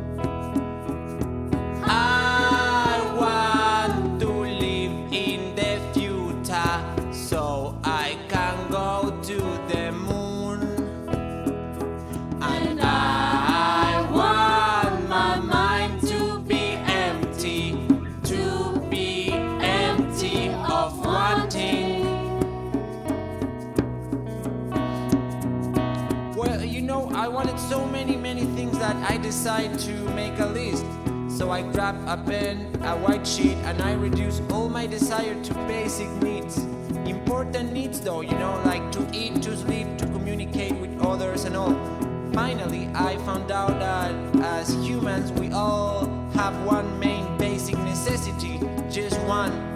you. well, you know, I wanted so many, many things that I decided to make a list. So I grabbed a pen, a white sheet, and I reduced all my desire to basic needs. Important needs, though, you know, like to eat, to sleep, to communicate with others, and all. Finally, I found out that as humans, we all have one main basic necessity, just one